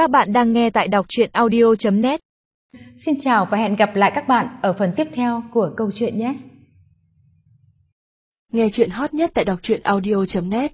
Các bạn đang nghe tại đọc truyện audio.net Xin chào và hẹn gặp lại các bạn ở phần tiếp theo của câu chuyện nhé. Nghe chuyện hot nhất tại đọc truyện audio.net